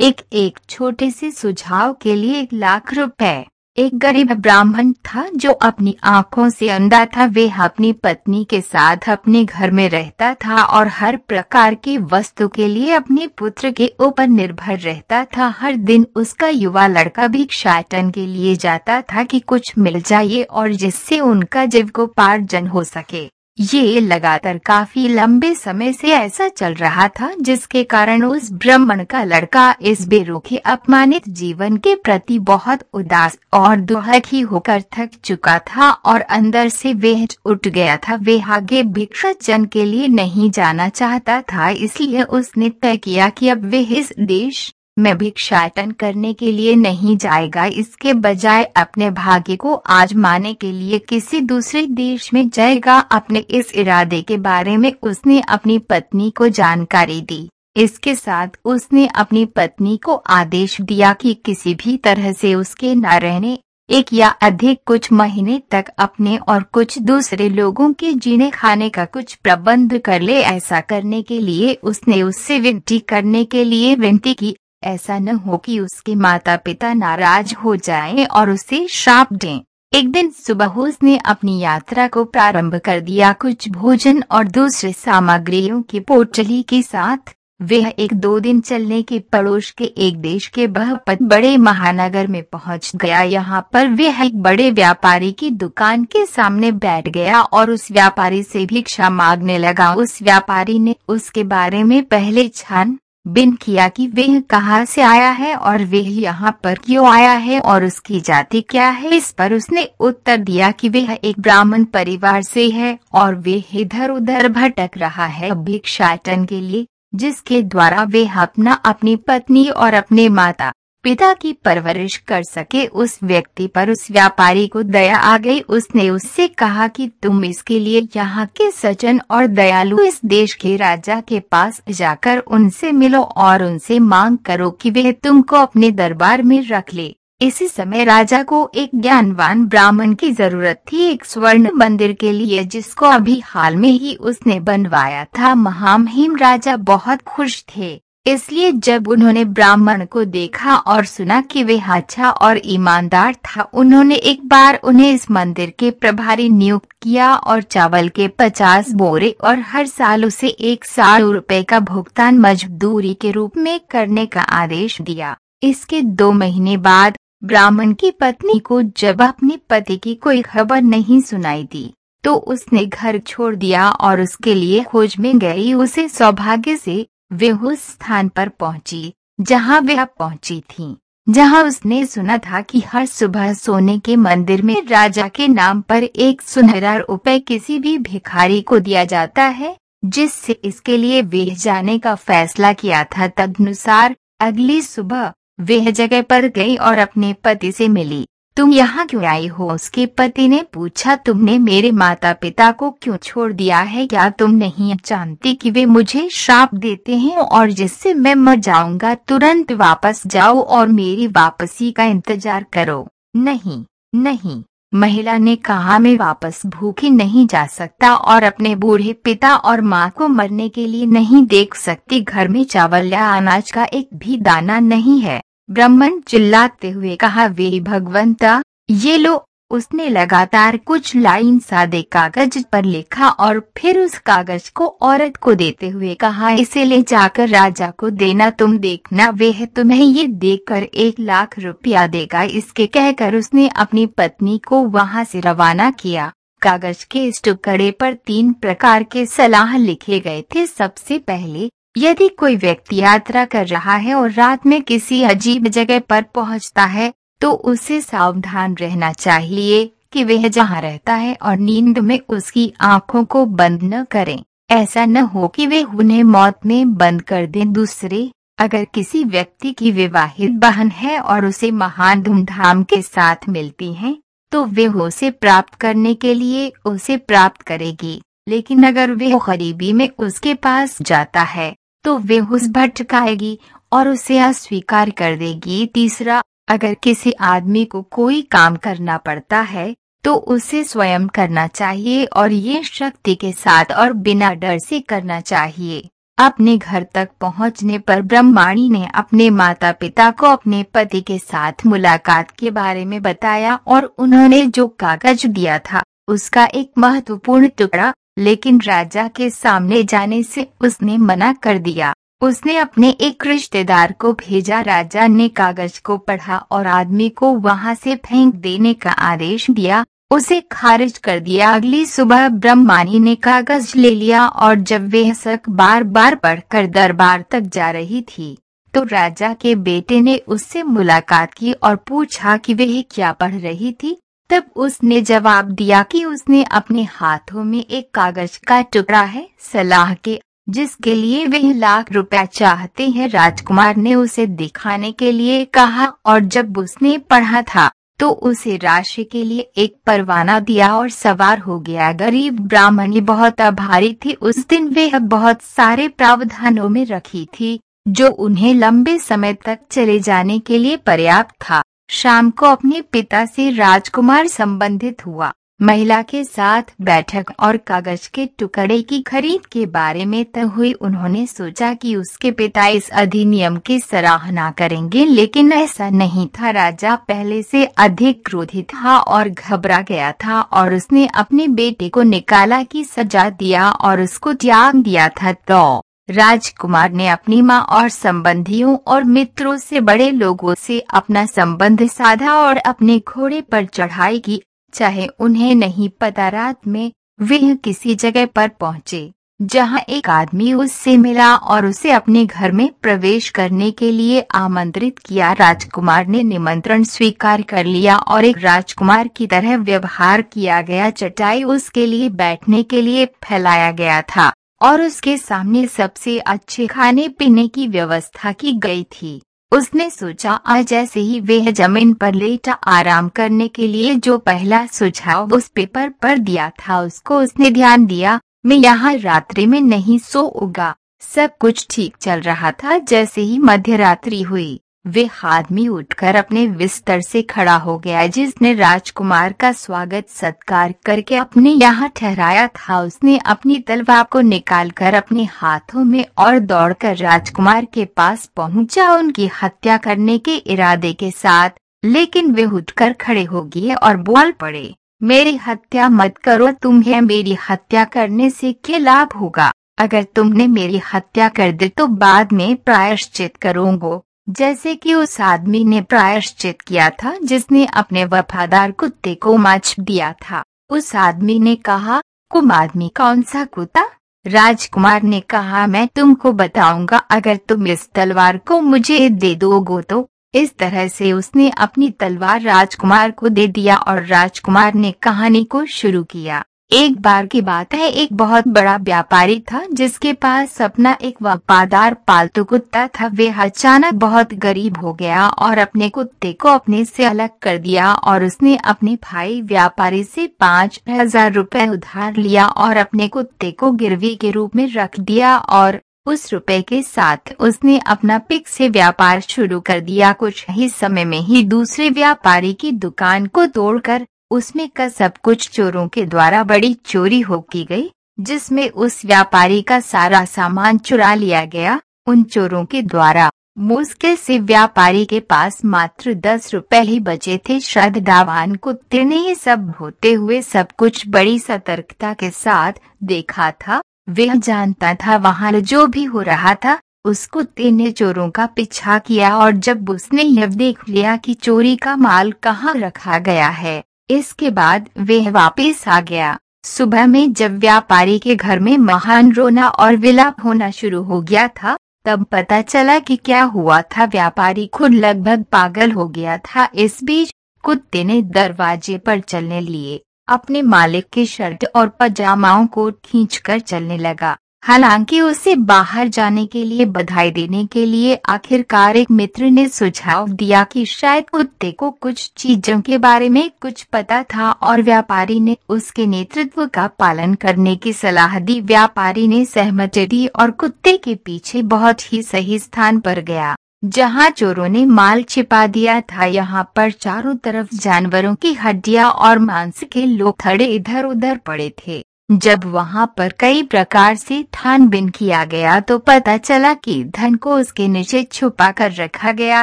एक एक छोटे से सुझाव के लिए एक लाख रुपए। एक गरीब ब्राह्मण था जो अपनी आँखों से अंधा था। वे अपनी पत्नी के साथ अपने घर में रहता था और हर प्रकार की वस्तु के लिए अपने पुत्र के ऊपर निर्भर रहता था। हर दिन उसका युवा लड़का भिक्षाटन के लिए जाता था कि कुछ मिल जाए और जिससे उनका जीविकोपार्जन हो सके। ये लगातार काफ़ी लंबे समय से ऐसा चल रहा था, जिसके कारण उस ब्राह्मण का लड़का इस बेरुखे अपमानित जीवन के प्रति बहुत उदास और दुखी होकर थक चुका था और अंदर से वह उठ गया था। वे आगे भिक्षा भिक्षाचन के लिए नहीं जाना चाहता था, इसलिए उसने तय किया कि अब वे इस देश में भिक्षाटन करने के लिए नहीं जाएगा। इसके बजाय अपने भाग्य को आजमाने के लिए किसी दूसरे देश में जाएगा। अपने इस इरादे के बारे में उसने अपनी पत्नी को जानकारी दी। इसके साथ उसने अपनी पत्नी को आदेश दिया कि किसी भी तरह से उसके न रहने, एक या अधिक कुछ महीने तक अपने और कुछ दूसरे लोगों के जीने खाने का कुछ प्रबंध कर ले। ऐसा करने के लिए उसने उससे विनती करने के लिए विनती की। ऐसा न हो कि उसके माता पिता नाराज़ हो जाएँ और उसे श्राप दें। एक दिन सुबह उसने अपनी यात्रा को प्रारंभ कर दिया। कुछ भोजन और दूसरे सामग्रियों की पोटली के साथ, वह एक दो दिन चलने के पड़ोस के एक देश के बहुपत बड़े महानगर में पहुँच गया। यहाँ पर वह एक बड़े व्यापारी की दुकान के सामने बैठ गया और उस व्यापारी से भिक्षा मांगने लगा। उस व्यापारी ने उसके बारे में पहले छान बिन किया कि वह कहाँ से आया है और वह यहाँ पर क्यों आया है और उसकी जाति क्या है? इस पर उसने उत्तर दिया कि वह एक ब्राह्मण परिवार से है और वह इधर उधर भटक रहा है भिक्षाटन के लिए, जिसके द्वारा वे अपना अपनी पत्नी और अपने माता पिता की परवरिश कर सके उस व्यक्ति पर उस व्यापारी को दया आ गई। उसने उससे कहा कि तुम इसके लिए यहाँ के सज्जन और दयालु इस देश के राजा के पास जाकर उनसे मिलो और उनसे मांग करो कि वे तुमको अपने दरबार में रख ले। इसी समय राजा को एक ज्ञानवान ब्राह्मण की ज़रूरत थी, एक स्वर्ण मंदिर के लिए, जिसको अभी हाल में ही उसने बनवाया था। महामहिम राजा बहुत खुश थे। इसलिए जब उन्होंने ब्राह्मण को देखा और सुना कि वे अच्छा और ईमानदार था, उन्होंने एक बार उन्हें इस मंदिर के प्रभारी नियुक्त किया और चावल के पचास बोरे और हर साल उसे एक साल रुपए का भुगतान मजदूरी के रूप में करने का आदेश दिया। इसके दो महीने बाद ब्राह्मण की पत्नी को जब अपने पति की कोई खबर नहीं सुनाई दी तो उसने घर छोड़ दिया और उसके लिए खोज में गई। उसे सौभाग्य से वे उस स्थान पर पहुँची, जहाँ वह पहुँची थी, जहाँ उसने सुना था कि हर सुबह सोने के मंदिर में राजा के नाम पर एक सुनहरा रुपए किसी भी भिखारी को दिया जाता है, जिससे इसके लिए वे जाने का फैसला किया था। तदनुसार, अगली सुबह, वह जगह पर गई और अपने पति से मिली। तुम यहाँ क्यों आई हो? उसके पति ने पूछा, तुमने मेरे माता पिता को क्यों छोड़ दिया है? क्या तुम नहीं जानती कि वे मुझे श्राप देते हैं और जिससे मैं मर जाऊँगा? तुरंत वापस जाओ और मेरी वापसी का इंतज़ार करो। नहीं नहीं। महिला ने कहा, मैं वापस भूखी नहीं जा सकता और अपने बूढ़े पिता और माँ को मरने के लिए नहीं देख सकती। घर में चावल या अनाज का एक भी दाना नहीं है। ब्राह्मण चिल्लाते हुए कहा, वे भगवंता, ये लो। उसने लगातार कुछ लाइन सादे कागज़ पर लिखा और फिर उस कागज़ को औरत को देते हुए कहा, इसे ले जाकर राजा को देना, तुम देखना, वह तुम्हें ये देकर एक लाख रुपया देगा। इसके कहकर उसने अपनी पत्नी को वहाँ से रवाना किया। कागज़ के इस टुकड़े पर तीन प्रकार के सलाह लिखे गए थे। सबसे पहले यदि कोई व्यक्ति यात्रा कर रहा है और रात में किसी अजीब जगह पर पहुँचता है तो उसे सावधान रहना चाहिए कि वह जहाँ रहता है और नींद में उसकी आँखों को बंद न करें। ऐसा न हो कि वे उन्हें मौत में बंद कर दें। दूसरे, अगर किसी व्यक्ति की विवाहित बहन है और उसे महान धूमधाम के साथ मिलती है तो वे उसे प्राप्त करने के लिए उसे प्राप्त करेगी। लेकिन अगर वे गरीबी में उसके पास जाता है तो वे उस भटकाएगी और उसे अस्वीकार कर देगी। तीसरा, अगर किसी आदमी को कोई काम करना पड़ता है तो उसे स्वयं करना चाहिए और ये शक्ति के साथ और बिना डर से करना चाहिए। अपने घर तक पहुँचने पर ब्रह्माणी ने अपने माता पिता को अपने पति के साथ मुलाकात के बारे में बताया और उन्होंने जो कागज़ दिया था, उसका एक महत्वपूर्ण टुकड़ा लेकिन राजा के सामने जाने से उसने मना कर दिया। उसने अपने एक रिश्तेदार को भेजा। राजा ने कागज़ को पढ़ा और आदमी को वहाँ से फेंक देने का आदेश दिया। उसे खारिज कर दिया। अगली सुबह ब्रह्मानी ने कागज़ ले लिया और जब वह सक बार बार पढ़कर दरबार तक जा रही थी तो राजा के बेटे ने उससे मुलाकात की और पूछा कि वह क्या पढ़ रही थी। तब उसने जवाब दिया कि उसने अपने हाथों में एक कागज़ का टुकड़ा है, सलाह के, जिसके लिए वह लाख रुपया चाहते हैं। राजकुमार ने उसे दिखाने के लिए कहा और जब उसने पढ़ा था तो उसे राशि के लिए एक परवाना दिया और सवार हो गया। गरीब ब्राह्मणी बहुत आभारी थी। उस दिन वह बहुत सारे प्रावधानों में रखी थी, जो उन्हें लंबे समय तक चले जाने के लिए पर्याप्त था। शाम को अपने पिता से राजकुमार संबंधित हुआ। महिला के साथ बैठक और कागज़ के टुकड़े की खरीद के बारे में तय हुई। उन्होंने सोचा कि उसके पिता इस अधिनियम की सराहना करेंगे, लेकिन ऐसा नहीं था। राजा पहले से अधिक क्रोधित था और घबरा गया था और उसने अपने बेटे को निकाला की सजा दिया और उसको त्याग दिया था। तो राजकुमार ने अपनी माँ और संबंधियों और मित्रों से बड़े लोगों से अपना संबंध साधा और अपने घोड़े पर चढ़ाई की, चाहे उन्हें नहीं पता रात में वे किसी जगह पर पहुँचे, जहाँ एक आदमी उससे मिला और उसे अपने घर में प्रवेश करने के लिए आमंत्रित किया। राजकुमार ने निमंत्रण स्वीकार कर लिया और एक राजकुमार की तरह व्यवहार किया गया। चटाई उसके लिए बैठने के लिए फैलाया गया था। और उसके सामने सबसे अच्छे खाने पीने की व्यवस्था की गई थी। उसने सोचा, आज जैसे ही वह ज़मीन पर लेटा आराम करने के लिए जो पहला सुझाव उस पेपर पर दिया था, उसको उसने ध्यान दिया, मैं यहाँ रात्रि में नहीं सोऊँगा सब कुछ ठीक चल रहा था, जैसे ही मध्य रात्रि हुई। वे आदमी उठकर अपने बिस्तर से खड़ा हो गया जिसने राजकुमार का स्वागत सत्कार करके अपने यहाँ ठहराया था। उसने अपनी तलवार को निकालकर अपने हाथों में और दौड़कर राजकुमार के पास पहुँचा उनकी हत्या करने के इरादे के साथ। लेकिन वे उठकर खड़े हो गए और बोल पड़े, मेरी हत्या मत करो, तुम्हें मेरी हत्या करने से क्या लाभ होगा? अगर तुमने मेरी हत्या कर दी तो बाद में प्रायश्चित करूंगो। जैसे कि उस आदमी ने प्रायश्चित किया था, जिसने अपने वफादार कुत्ते को मच दिया था। उस आदमी ने कहा कुम आदमी कौन सा कुत्ता? राजकुमार ने कहा, मैं तुमको बताऊँगा, अगर तुम इस तलवार को मुझे दे दोगो तो। इस तरह से उसने अपनी तलवार राजकुमार को दे दिया और राजकुमार ने कहानी को शुरू किया। एक बार की बात है, एक बहुत बड़ा व्यापारी था, जिसके पास अपना एक वफादार पालतू कुत्ता था। वे अचानक बहुत गरीब हो गया और अपने कुत्ते को अपने से अलग कर दिया और उसने अपने भाई व्यापारी से पाँच हज़ार रुपए उधार लिया और अपने कुत्ते को गिरवी के रूप में रख दिया और उस रुपए के साथ उसने अपना पिक से व्यापार शुरू कर दिया। कुछ ही समय में ही दूसरे व्यापारी की दुकान को तोड़कर उसमें का सब कुछ चोरों के द्वारा बड़ी चोरी हो की गई, जिसमें उस व्यापारी का सारा सामान चुरा लिया गया, उन चोरों के द्वारा। मुश्किल से व्यापारी के पास मात्र दस रुपए ही बचे थे। श्रद्धावान को ने ये सब होते हुए सब कुछ बड़ी सतर्कता के साथ देखा था। वह जानता था वहाँ जो भी हो रहा था, उसको तीन चोरों का पीछा किया और जब उसने यह देख लिया कि चोरी का माल कहाँ रखा गया है। इसके बाद वह वापस आ गया। सुबह में जब व्यापारी के घर में महान रोना और विलाप होना शुरू हो गया था, तब पता चला कि क्या हुआ था। व्यापारी खुद लगभग पागल हो गया था। इस बीच कुत्ते ने दरवाजे पर चलने लिए अपने मालिक की शर्ट और पजामाओं को खींचकर चलने लगा। हालाँकि उसे बाहर जाने के लिए, बधाई देने के लिए आखिरकार एक मित्र ने सुझाव दिया कि शायद कुत्ते को कुछ चीज़ों के बारे में कुछ पता था और व्यापारी ने उसके नेतृत्व का पालन करने की सलाह दी। व्यापारी ने सहमति दी और कुत्ते के पीछे बहुत ही सही स्थान पर गया, जहाँ चोरों ने माल छिपा दिया था। यहाँ पर चारों तरफ़ जानवरों की हड्डियाँ और मांस के लोग थड़े इधर उधर पड़े थे। जब वहाँ पर कई प्रकार से छानबीन किया गया तो पता चला कि धन को उसके नीचे छुपा कर रखा गया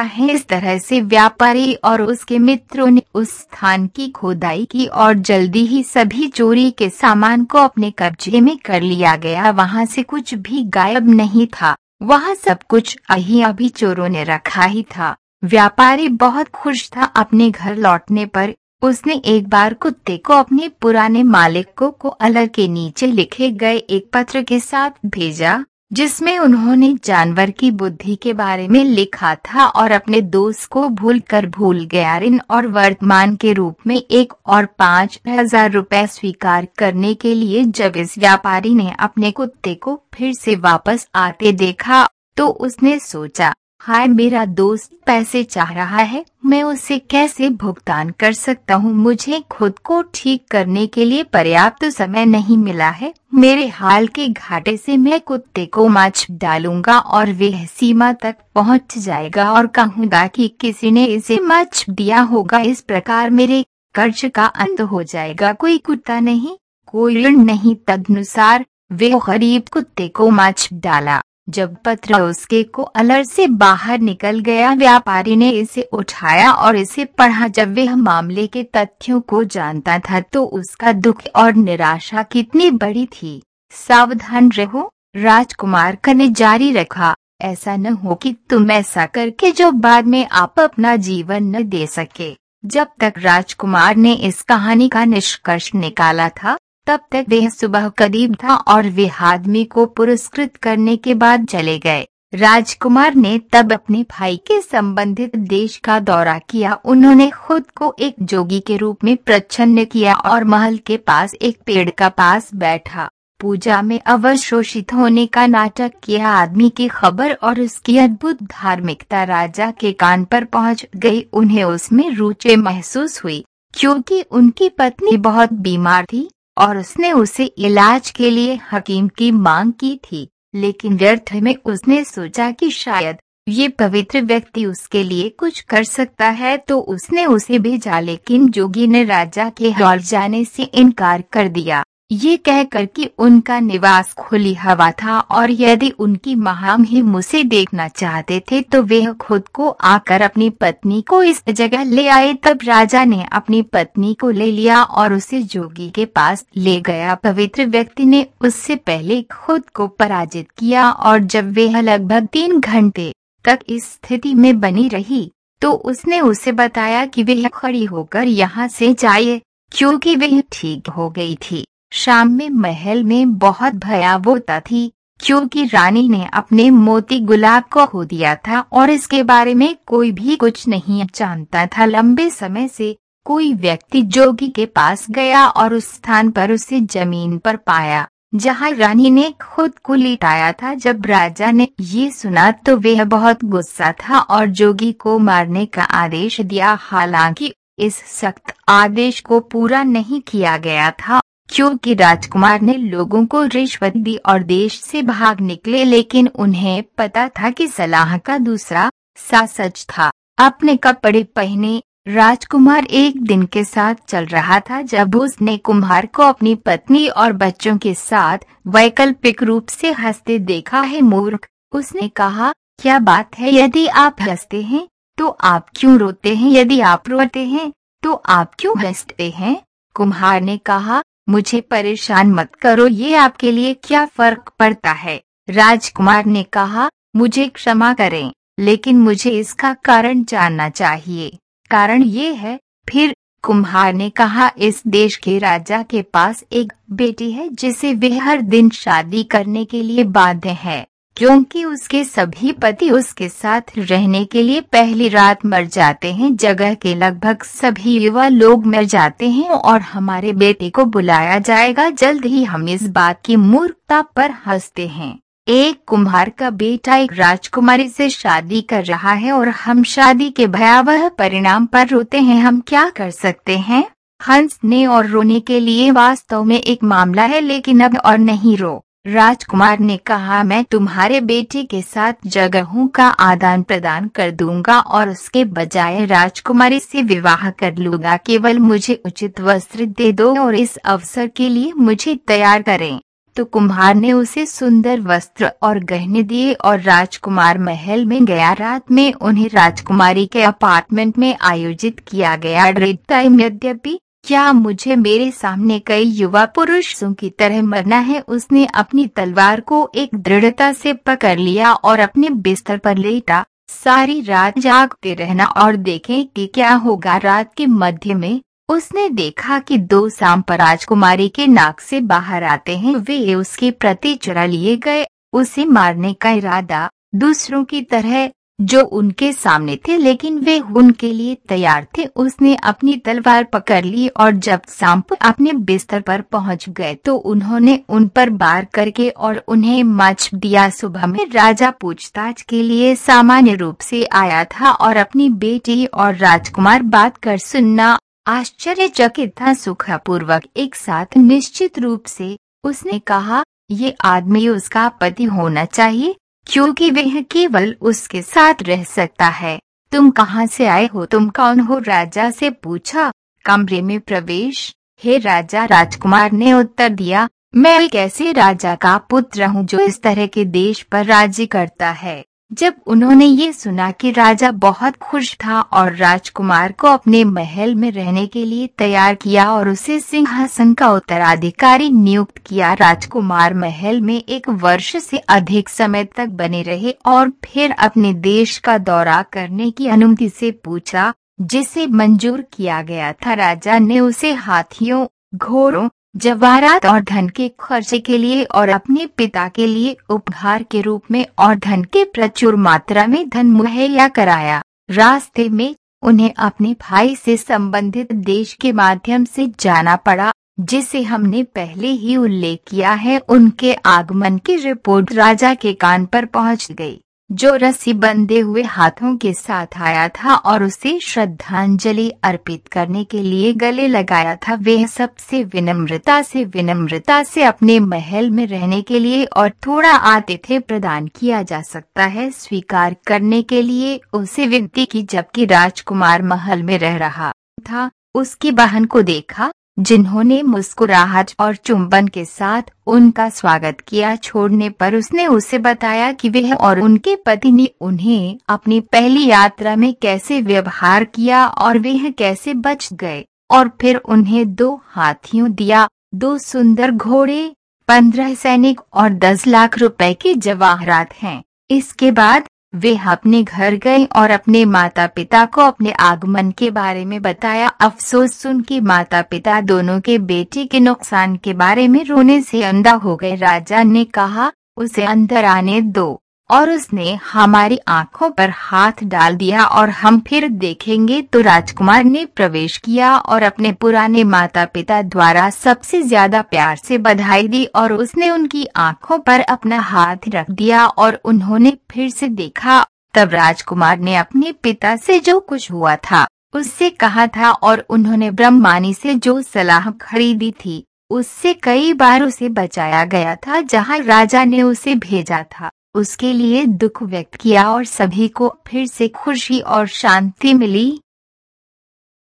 है। इस तरह से व्यापारी और उसके मित्रों ने उस स्थान की खोदाई की और जल्दी ही सभी चोरी के सामान को अपने कब्जे में कर लिया गया। वहाँ से कुछ भी गायब नहीं था। वहाँ सब कुछ अही अभी चोरों ने रखा ही था। व्यापारी बहुत खुश था अपने घर लौटने पर। उसने एक बार कुत्ते को अपने पुराने मालिक को को अलर के नीचे लिखे गए एक पत्र के साथ भेजा, जिसमें उन्होंने जानवर की बुद्धि के बारे में लिखा था और अपने दोस्त को भूल कर भूल गया। ऋण और वर्तमान के रूप में एक और पाँच हज़ार रुपए स्वीकार करने के लिए जब इस व्यापारी ने अपने कुत्ते को फिर से वापस आते देखा तो उसने सोचा हाय, मेरा दोस्त पैसे चाह रहा है, मैं उसे कैसे भुगतान कर सकता हूँ? मुझे खुद को ठीक करने के लिए पर्याप्त तो समय नहीं मिला है। मेरे हाल के घाटे से मैं कुत्ते को माछ डालूँगा और वह सीमा तक पहुँच जाएगा और कहूँगा कि किसी ने इसे माछ दिया होगा। इस प्रकार मेरे कर्ज का अंत हो जाएगा। कोई कुत्ता नहीं, कोई ऋण नहीं। तदनुसार वे गरीब कुत्ते को माछ डाला। जब पत्र उसके को अलर से बाहर निकल गया, व्यापारी ने इसे उठाया और इसे पढ़ा। जब वह मामले के तथ्यों को जानता था तो उसका दुख और निराशा कितनी बड़ी थी। सावधान रहो, राजकुमार का ने जारी रखा। ऐसा न हो कि तुम ऐसा करके जो बाद में आप अपना जीवन न दे सके। जब तक राजकुमार ने इस कहानी का निष्कर्ष निकाला था तब तक वह सुबह करीब था और वे आदमी को पुरस्कृत करने के बाद चले गए। राजकुमार ने तब अपने भाई के संबंधित देश का दौरा किया। उन्होंने खुद को एक जोगी के रूप में प्रच्छन्न किया और महल के पास एक पेड़ का पास बैठा। पूजा में अवशोषित होने का नाटक किया। आदमी की खबर और उसकी अद्भुत धार्मिकता राजा के कान पर पहुँच गई। उन्हें उसमें रुचि महसूस हुई, क्योंकि उनकी पत्नी बहुत बीमार थी। और उसने उसे इलाज के लिए हकीम की मांग की थी, लेकिन व्यर्थ में उसने सोचा कि शायद ये पवित्र व्यक्ति उसके लिए कुछ कर सकता है तो उसने उसे भेजा, लेकिन जोगी ने राजा के हॉल जाने से इनकार कर दिया। ये कहकर कि उनका निवास खुली हवा था और यदि उनकी महाम ही मुझे देखना चाहते थे तो वे खुद को आकर अपनी पत्नी को इस जगह ले आए। तब राजा ने अपनी पत्नी को ले लिया और उसे जोगी के पास ले गया। पवित्र व्यक्ति ने उससे पहले खुद को पराजित किया और जब वह लगभग तीन घंटे तक इस स्थिति में बनी रही तो उसने उसे बताया कि वह खड़ी होकर यहाँ से जाए, क्योंकि वह ठीक हो गई थी। शाम में महल में बहुत भयावहता थी, क्योंकि रानी ने अपने मोती गुलाब को खो दिया था और इसके बारे में कोई भी कुछ नहीं जानता था। लंबे समय से कोई व्यक्ति जोगी के पास गया और उस स्थान पर उसे ज़मीन पर पाया, जहाँ रानी ने खुद को लिटाया था। जब राजा ने ये सुना तो वह बहुत गुस्सा था और जोगी को मारने का आदेश दिया। हालाँकि इस सख्त आदेश को पूरा नहीं किया गया था क्योंकि राजकुमार ने लोगों को रिश्वत दी और देश से भाग निकले, लेकिन उन्हें पता था कि सलाह का दूसरा सा सच था। अपने कपड़े पहने, राजकुमार एक दिन के साथ चल रहा था जब उसने कुम्हार को अपनी पत्नी और बच्चों के साथ वैकल्पिक रूप से हँसते देखा। है मूर्ख, उसने कहा, क्या बात है, यदि आप हँसते हैं तो आप क्यों रोते हैं? यदि आप रोते हैं तो आप क्यों हँसते हैं? कुम्हार ने कहा मुझे परेशान मत करो, ये आपके लिए क्या फ़र्क पड़ता है? राजकुमार ने कहा, मुझे क्षमा करें, लेकिन मुझे इसका कारण जानना चाहिए। कारण ये है, फिर कुम्हार ने कहा, इस देश के राजा के पास एक बेटी है, जिसे वे हर दिन शादी करने के लिए बाध्य है। क्योंकि उसके सभी पति उसके साथ रहने के लिए पहली रात मर जाते हैं, जगह के लगभग सभी युवा लोग मर जाते हैं और हमारे बेटे को बुलाया जाएगा। जल्द ही हम इस बात की मूर्खता पर हँसते हैं। एक कुम्हार का बेटा एक राजकुमारी से शादी कर रहा है और हम शादी के भयावह परिणाम पर रोते हैं। हम क्या कर सकते हैं? हंसने और रोने के लिए वास्तव में एक मामला है, लेकिन अब और नहीं रो। राजकुमार ने कहा, मैं तुम्हारे बेटे के साथ जगहों का आदान प्रदान कर दूँगा और उसके बजाय राजकुमारी से विवाह कर लूँगा। केवल मुझे उचित वस्त्र दे दो और इस अवसर के लिए मुझे तैयार करें। तो कुम्हार ने उसे सुंदर वस्त्र और गहने दिए और राजकुमार महल में गया। रात में उन्हें राजकुमारी के अपार्टमेंट में आयोजित किया गया। यद्यपि क्या मुझे मेरे सामने कई युवा पुरुषों की तरह मरना है? उसने अपनी तलवार को एक दृढ़ता से पकड़ लिया और अपने बिस्तर पर लेटा। सारी रात जागते रहना और देखें कि क्या होगा। रात के मध्य में उसने देखा कि दो सांप राजकुमारी के नाक से बाहर आते हैं। वे उसके प्रति चुरा लिए गए। उसे मारने का इरादा दूसरों की तरह जो उनके सामने थे, लेकिन वे उनके लिए तैयार थे। उसने अपनी तलवार पकड़ ली और जब सांप अपने बिस्तर पर पहुँच गए तो उन्होंने उन पर बार करके और उन्हें मच दिया। सुबह में राजा पूछताछ के लिए सामान्य रूप से आया था और अपनी बेटी और राजकुमार बात कर सुनना आश्चर्यचकित था। सुखपूर्वक एक साथ निश्चित रूप से उसने कहा, ये आदमी उसका पति होना चाहिए। क्योंकि वह केवल उसके साथ रह सकता है। तुम कहाँ से आए हो? तुम कौन हो? राजा से पूछा। कमरे में प्रवेश। हे राजा, राजकुमार ने उत्तर दिया, मैं एक ऐसे राजा का पुत्र हूँ जो इस तरह के देश पर राज्य करता है? जब उन्होंने ये सुना कि राजा बहुत खुश था और राजकुमार को अपने महल में रहने के लिए तैयार किया और उसे सिंहासन का उत्तराधिकारी नियुक्त किया, राजकुमार महल में एक वर्ष से अधिक समय तक बने रहे और फिर अपने देश का दौरा करने की अनुमति से पूछा, जिसे मंजूर किया गया था। राजा ने उसे हाथियों, घोड़ों जवाहरात और धन के खर्चे के लिए और अपने पिता के लिए उपहार के रूप में और धन के प्रचुर मात्रा में धन मुहैया कराया। रास्ते में उन्हें अपने भाई से संबंधित देश के माध्यम से जाना पड़ा, जिसे हमने पहले ही उल्लेख किया है। उनके आगमन की रिपोर्ट राजा के कान पर पहुँच गई। जो रस्सी बंधे हुए हाथों के साथ आया था और उसे श्रद्धांजलि अर्पित करने के लिए गले लगाया था वे सबसे विनम्रता से विनम्रता से अपने महल में रहने के लिए और थोड़ा आतिथ्य प्रदान किया जा सकता है, स्वीकार करने के लिए उसे विनती की जबकि राजकुमार महल में रह रहा था, उसकी बहन को देखा जिन्होंने मुस्कुराहट और चुंबन के साथ उनका स्वागत किया छोड़ने पर उसने उसे बताया कि वह और उनके पति ने उन्हें अपनी पहली यात्रा में कैसे व्यवहार किया और वह कैसे बच गए, और फिर उन्हें दो हाथियों दिया, दो सुंदर घोड़े, पंद्रह सैनिक और दस लाख रुपए के जवाहरात हैं। इसके बाद वे अपने घर गए और अपने माता पिता को अपने आगमन के बारे में बताया। अफसोस सुन के माता पिता दोनों के बेटे के नुकसान के बारे में रोने से अंधा हो गए। राजा ने कहा, उसे अंदर आने दो। और उसने हमारी आँखों पर हाथ डाल दिया और हम फिर देखेंगे तो राजकुमार ने प्रवेश किया और अपने पुराने माता पिता द्वारा सबसे ज़्यादा प्यार से बधाई दी और उसने उनकी आँखों पर अपना हाथ रख दिया और उन्होंने फिर से देखा। तब राजकुमार ने अपने पिता से जो कुछ हुआ था, उससे कहा था और उन्होंने ब्रह्मानी से जो सलाह खरीदी थी, उससे कई बार उसे बचाया गया था जहाँ राजा ने उसे भेजा था। उसके लिए दुख व्यक्त किया और सभी को फिर से खुशी और शांति मिली।